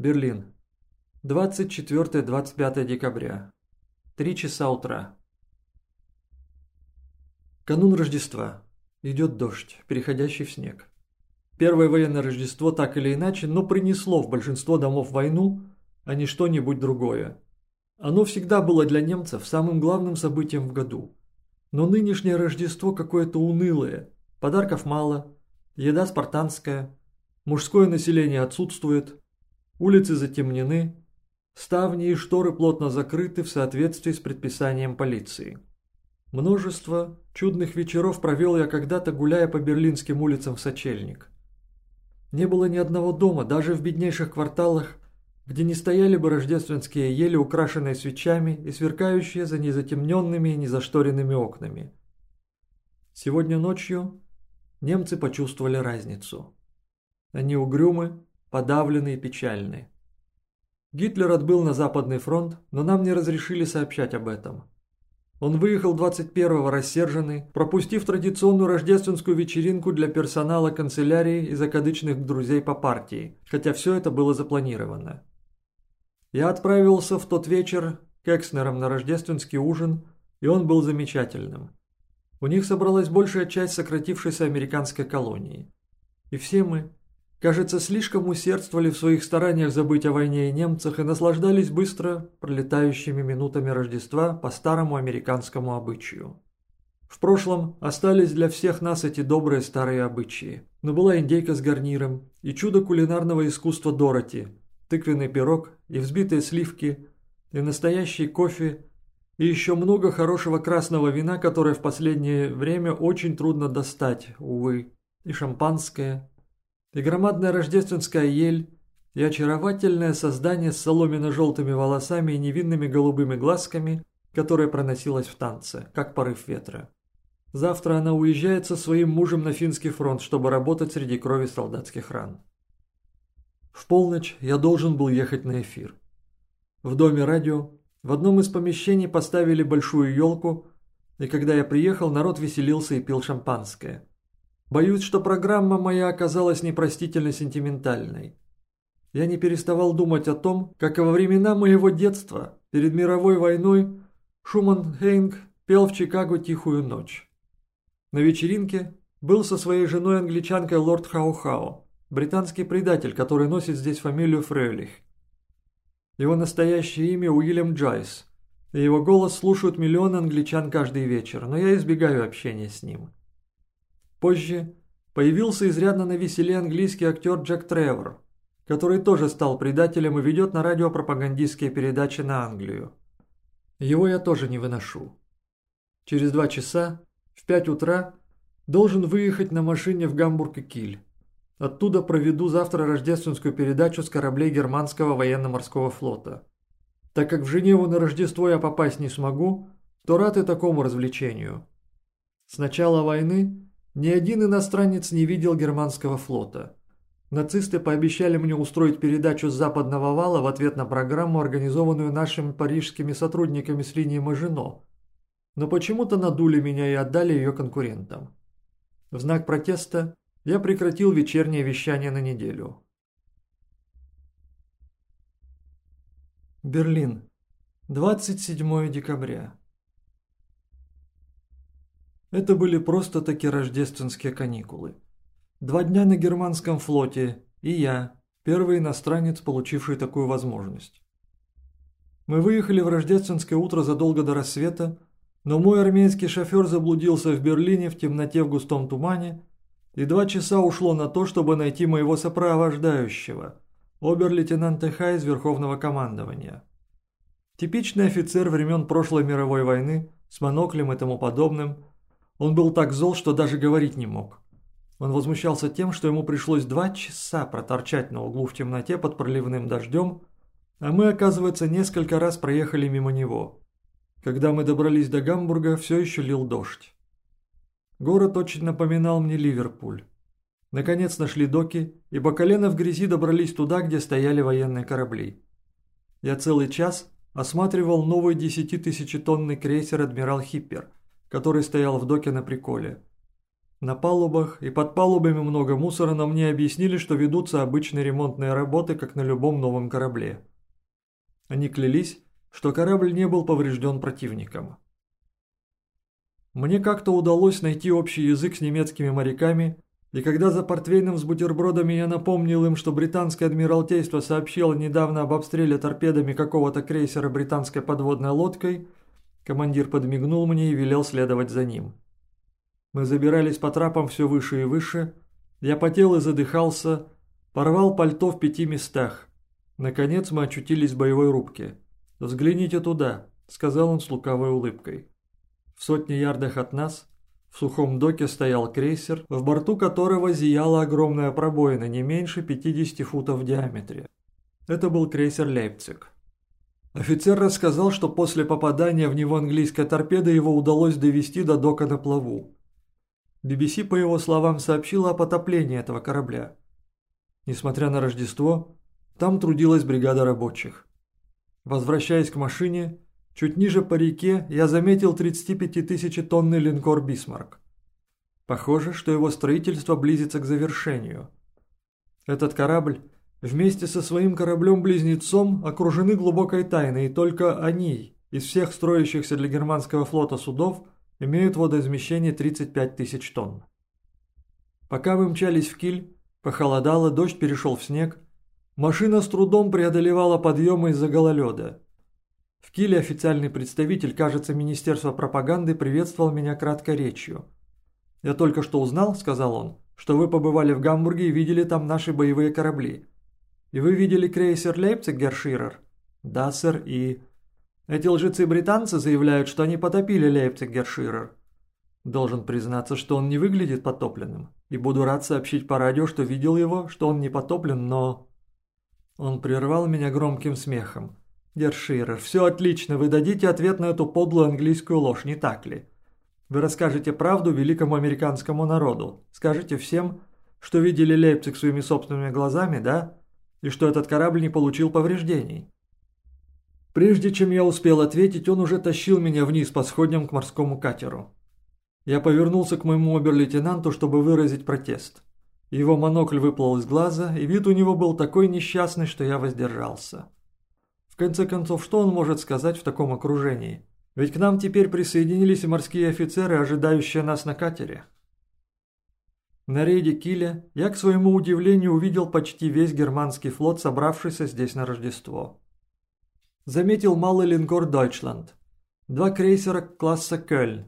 Берлин. 24-25 декабря. Три часа утра. Канун Рождества. Идет дождь, переходящий в снег. Первое военное Рождество так или иначе, но принесло в большинство домов войну, а не что-нибудь другое. Оно всегда было для немцев самым главным событием в году. Но нынешнее Рождество какое-то унылое. Подарков мало, еда спартанская, мужское население отсутствует, улицы затемнены, ставни и шторы плотно закрыты в соответствии с предписанием полиции. Множество чудных вечеров провел я когда-то, гуляя по берлинским улицам в сочельник. Не было ни одного дома, даже в беднейших кварталах, где не стояли бы рождественские ели, украшенные свечами и сверкающие за незатемненными и незашторенными окнами. Сегодня ночью немцы почувствовали разницу. Они угрюмы, подавлены и печальны. Гитлер отбыл на Западный фронт, но нам не разрешили сообщать об этом. Он выехал 21-го рассерженный, пропустив традиционную рождественскую вечеринку для персонала канцелярии и закадычных друзей по партии, хотя все это было запланировано. Я отправился в тот вечер к Экснерам на рождественский ужин, и он был замечательным. У них собралась большая часть сократившейся американской колонии. И все мы, кажется, слишком усердствовали в своих стараниях забыть о войне и немцах и наслаждались быстро пролетающими минутами Рождества по старому американскому обычаю. В прошлом остались для всех нас эти добрые старые обычаи. Но была индейка с гарниром и чудо кулинарного искусства Дороти, тыквенный пирог и взбитые сливки, и настоящий кофе, и еще много хорошего красного вина, которое в последнее время очень трудно достать, увы, и шампанское, и громадная рождественская ель, и очаровательное создание с соломенно-желтыми волосами и невинными голубыми глазками, которое проносилось в танце, как порыв ветра. Завтра она уезжает со своим мужем на финский фронт, чтобы работать среди крови солдатских ран. В полночь я должен был ехать на эфир. В доме радио в одном из помещений поставили большую елку, и когда я приехал, народ веселился и пил шампанское. Боюсь, что программа моя оказалась непростительно сентиментальной. Я не переставал думать о том, как во времена моего детства, перед мировой войной, Шуман Хейнг пел в Чикаго «Тихую ночь». На вечеринке был со своей женой англичанкой лорд Хау-Хау, британский предатель, который носит здесь фамилию Фрёлих. Его настоящее имя Уильям Джойс, и его голос слушают миллионы англичан каждый вечер, но я избегаю общения с ним. Позже появился изрядно на веселе английский актер Джек Тревор, который тоже стал предателем и ведет на радио пропагандистские передачи на Англию. Его я тоже не выношу. Через два часа, в пять утра, должен выехать на машине в Гамбург и Киль. Оттуда проведу завтра рождественскую передачу с кораблей германского военно-морского флота. Так как в Женеву на Рождество я попасть не смогу, то рад и такому развлечению. С начала войны ни один иностранец не видел германского флота. Нацисты пообещали мне устроить передачу с западного вала в ответ на программу, организованную нашими парижскими сотрудниками с линии Мажино. Но почему-то надули меня и отдали ее конкурентам. В знак протеста я прекратил вечернее вещание на неделю. Берлин. 27 декабря. Это были просто-таки рождественские каникулы. Два дня на германском флоте, и я, первый иностранец, получивший такую возможность. Мы выехали в рождественское утро задолго до рассвета, но мой армейский шофер заблудился в Берлине в темноте в густом тумане, и два часа ушло на то, чтобы найти моего сопровождающего, обер-лейтенанта Ха из Верховного командования. Типичный офицер времен прошлой мировой войны, с моноклем и тому подобным – он был так зол, что даже говорить не мог. Он возмущался тем, что ему пришлось два часа проторчать на углу в темноте под проливным дождем, а мы, оказывается, несколько раз проехали мимо него. Когда мы добрались до Гамбурга, все еще лил дождь. Город очень напоминал мне Ливерпуль. Наконец нашли доки, и по колено в грязи добрались туда, где стояли военные корабли. Я целый час осматривал новый десятитысячетонный крейсер «Адмирал Хиппер», который стоял в доке на приколе. На палубах и под палубами много мусора, но мне объяснили, что ведутся обычные ремонтные работы, как на любом новом корабле. Они клялись, что корабль не был поврежден противником. Мне как-то удалось найти общий язык с немецкими моряками, и когда за портвейном с бутербродами я напомнил им, что британское адмиралтейство сообщило недавно об обстреле торпедами какого-то крейсера британской подводной лодкой, командир подмигнул мне и велел следовать за ним. Мы забирались по трапам все выше и выше, я потел и задыхался, порвал пальто в пяти местах. Наконец мы очутились в боевой рубке. «Взгляните туда», — сказал он с лукавой улыбкой. В сотне ярдах от нас в сухом доке стоял крейсер, в борту которого зияла огромная пробоина не меньше 50 футов в диаметре. Это был крейсер «Лейпциг». Офицер рассказал, что после попадания в него английской торпеды его удалось довести до дока на плаву. BBC, по его словам, сообщила о потоплении этого корабля. Несмотря на Рождество, там трудилась бригада рабочих. Возвращаясь к машине, чуть ниже по реке я заметил 35-тысячетонный линкор «Бисмарк». Похоже, что его строительство близится к завершению. Этот корабль вместе со своим кораблем-близнецом окружены глубокой тайной, и только они, из всех строящихся для германского флота судов, имеют водоизмещение 35 тысяч тонн. Пока мы мчались в Киль, похолодало, дождь перешел в снег, Машина с трудом преодолевала подъемы из-за гололеда. В Киле официальный представитель, кажется, Министерства пропаганды, приветствовал меня краткой речью. «Я только что узнал», — сказал он, — «что вы побывали в Гамбурге и видели там наши боевые корабли. И вы видели крейсер Лейпциг, Герширер?» «Да, сэр, и...» «Эти лжецы-британцы заявляют, что они потопили Лейпциг, Герширер». Должен признаться, что он не выглядит потопленным. И буду рад сообщить по радио, что видел его, что он не потоплен, но... Он прервал меня громким смехом. «Герширер, все отлично, вы дадите ответ на эту подлую английскую ложь, не так ли? Вы расскажете правду великому американскому народу, скажете всем, что видели Лейпциг своими собственными глазами, да? И что этот корабль не получил повреждений?» Прежде чем я успел ответить, он уже тащил меня вниз по сходням к морскому катеру. Я повернулся к моему обер-лейтенанту, чтобы выразить протест. Его монокль выплыл из глаза, и вид у него был такой несчастный, что я воздержался. В конце концов, что он может сказать в таком окружении? Ведь к нам теперь присоединились и морские офицеры, ожидающие нас на катере. На рейде Киля я, к своему удивлению, увидел почти весь германский флот, собравшийся здесь на Рождество. Заметил малый линкор «Дойчланд», два крейсера класса «Кёльн»,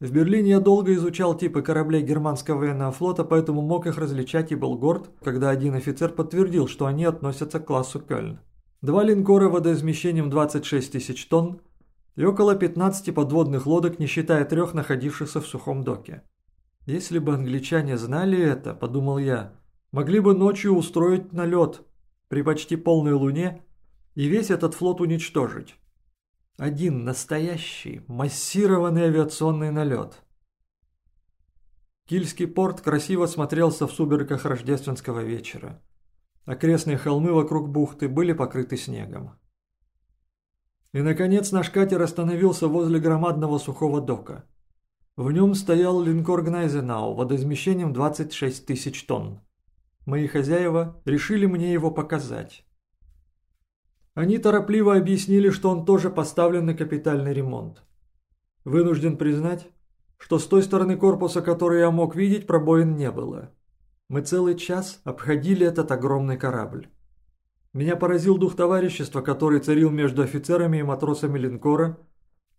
в Берлине я долго изучал типы кораблей германского военного флота, поэтому мог их различать и был горд, когда один офицер подтвердил, что они относятся к классу Кёльн. Два линкора водоизмещением 26 тысяч тонн и около 15 подводных лодок, не считая трех, находившихся в сухом доке. Если бы англичане знали это, подумал я, могли бы ночью устроить налет при почти полной луне и весь этот флот уничтожить. Один настоящий массированный авиационный налет. Кильский порт красиво смотрелся в сумерках рождественского вечера. Окрестные холмы вокруг бухты были покрыты снегом. И, наконец, наш катер остановился возле громадного сухого дока. В нем стоял линкор Гнайзенау водоизмещением 26 тысяч тонн. Мои хозяева решили мне его показать. Они торопливо объяснили, что он тоже поставлен на капитальный ремонт. Вынужден признать, что с той стороны корпуса, который я мог видеть, пробоин не было. Мы целый час обходили этот огромный корабль. Меня поразил дух товарищества, который царил между офицерами и матросами линкора,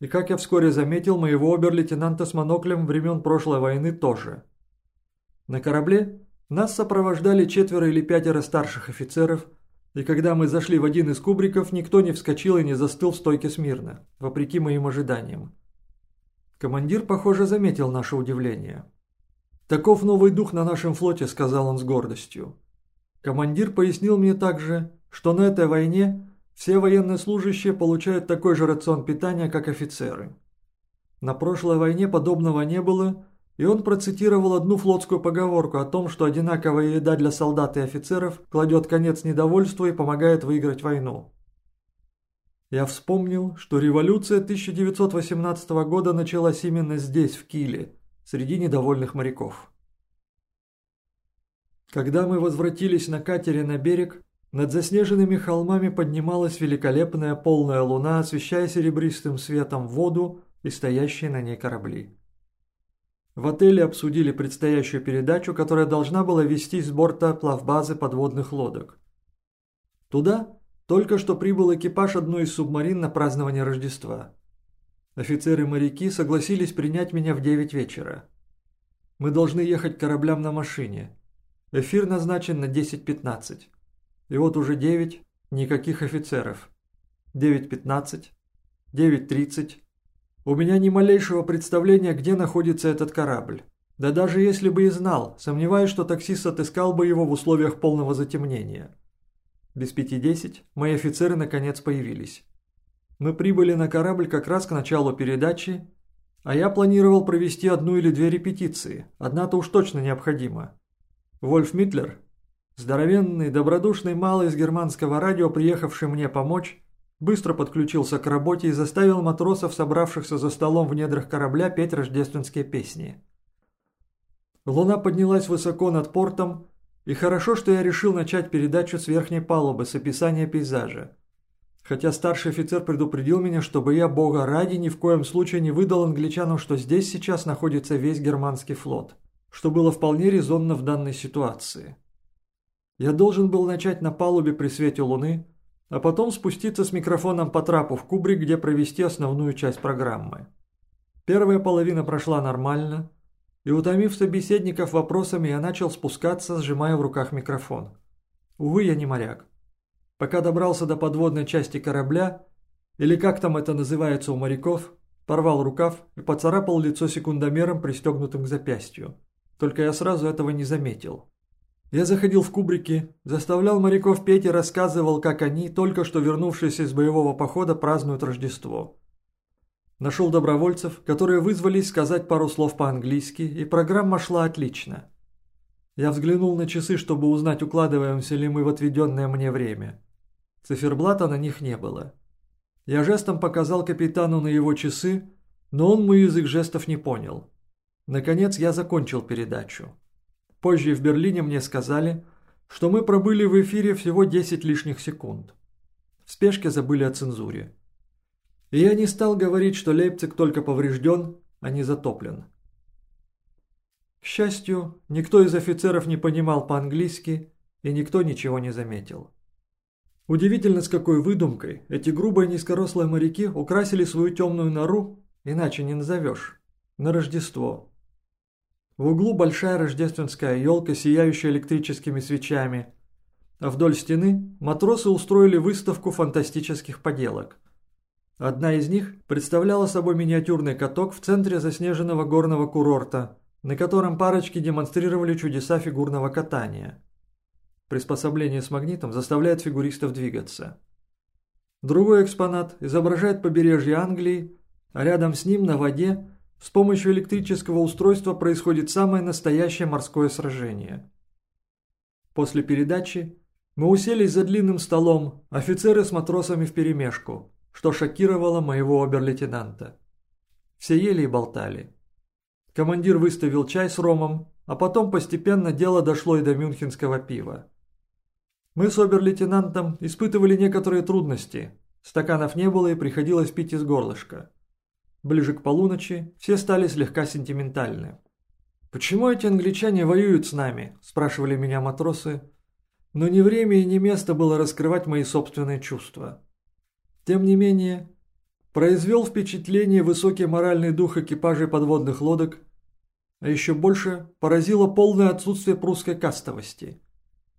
и, как я вскоре заметил, моего обер-лейтенанта с моноклем времен прошлой войны тоже. На корабле нас сопровождали четверо или пятеро старших офицеров – и когда мы зашли в один из кубриков, никто не вскочил и не застыл в стойке смирно, вопреки моим ожиданиям. Командир, похоже, заметил наше удивление. «Таков новый дух на нашем флоте», — сказал он с гордостью. Командир пояснил мне также, что на этой войне все военнослужащие получают такой же рацион питания, как офицеры. На прошлой войне подобного не было, и он процитировал одну флотскую поговорку о том, что одинаковая еда для солдат и офицеров кладет конец недовольству и помогает выиграть войну. Я вспомнил, что революция 1918 года началась именно здесь, в Киле, среди недовольных моряков. Когда мы возвратились на катере на берег, над заснеженными холмами поднималась великолепная полная луна, освещая серебристым светом воду и стоящие на ней корабли. В отеле обсудили предстоящую передачу, которая должна была вести с борта плавбазы подводных лодок. Туда только что прибыл экипаж одной из субмарин на празднование Рождества. Офицеры-моряки согласились принять меня в 9 вечера. Мы должны ехать кораблям на машине. Эфир назначен на 10.15. И вот уже 9, никаких офицеров. 9.15, 9.30. У меня ни малейшего представления, где находится этот корабль. Да даже если бы и знал, сомневаюсь, что таксист отыскал бы его в условиях полного затемнения. Без пяти десять мои офицеры наконец появились. Мы прибыли на корабль как раз к началу передачи, а я планировал провести одну или две репетиции, одна-то уж точно необходима. Вольф Митлер, здоровенный, добродушный малый из германского радио, приехавший мне помочь, быстро подключился к работе и заставил матросов, собравшихся за столом в недрах корабля, петь рождественские песни. Луна поднялась высоко над портом, и хорошо, что я решил начать передачу с верхней палубы, с описания пейзажа. Хотя старший офицер предупредил меня, чтобы я, бога ради, ни в коем случае не выдал англичанам, что здесь сейчас находится весь германский флот, что было вполне резонно в данной ситуации. Я должен был начать на палубе при свете луны, а потом спуститься с микрофоном по трапу в кубрик, где провести основную часть программы. Первая половина прошла нормально, и утомив собеседников вопросами, я начал спускаться, сжимая в руках микрофон. Увы, я не моряк. Пока добрался до подводной части корабля, или как там это называется у моряков, порвал рукав и поцарапал лицо секундомером, пристегнутым к запястью. Только я сразу этого не заметил. Я заходил в кубрики, заставлял моряков петь и рассказывал, как они, только что вернувшиеся из боевого похода, празднуют Рождество. Нашел добровольцев, которые вызвались сказать пару слов по-английски, и программа шла отлично. Я взглянул на часы, чтобы узнать, укладываемся ли мы в отведенное мне время. Циферблата на них не было. Я жестом показал капитану на его часы, но он мой язык жестов не понял. Наконец я закончил передачу. Позже в Берлине мне сказали, что мы пробыли в эфире всего 10 лишних секунд. В спешке забыли о цензуре. И я не стал говорить, что Лейпциг только поврежден, а не затоплен. К счастью, никто из офицеров не понимал по-английски, и никто ничего не заметил. Удивительно, с какой выдумкой эти грубые низкорослые моряки украсили свою темную нору, иначе не назовешь, на Рождество. В углу большая рождественская елка, сияющая электрическими свечами, а вдоль стены матросы устроили выставку фантастических поделок. Одна из них представляла собой миниатюрный каток в центре заснеженного горного курорта, на котором парочки демонстрировали чудеса фигурного катания. Приспособление с магнитом заставляет фигуристов двигаться. Другой экспонат изображает побережье Англии, а рядом с ним на воде с помощью электрического устройства происходит самое настоящее морское сражение. После передачи мы уселись за длинным столом, офицеры с матросами вперемешку, что шокировало моего обер-лейтенанта. Все ели и болтали. Командир выставил чай с ромом, а потом постепенно дело дошло и до мюнхенского пива. Мы с обер-лейтенантом испытывали некоторые трудности. Стаканов не было и приходилось пить из горлышка. Ближе к полуночи все стали слегка сентиментальны. «Почему эти англичане воюют с нами?» – спрашивали меня матросы. Но ни время и ни место было раскрывать мои собственные чувства. Тем не менее, произвел впечатление высокий моральный дух экипажей подводных лодок, а еще больше поразило полное отсутствие прусской кастовости.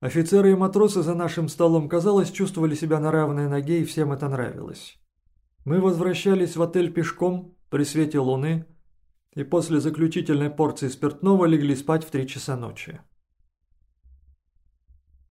Офицеры и матросы за нашим столом, казалось, чувствовали себя на равной ноге, и всем это нравилось. Мы возвращались в отель пешком при свете луны и после заключительной порции спиртного легли спать в три часа ночи.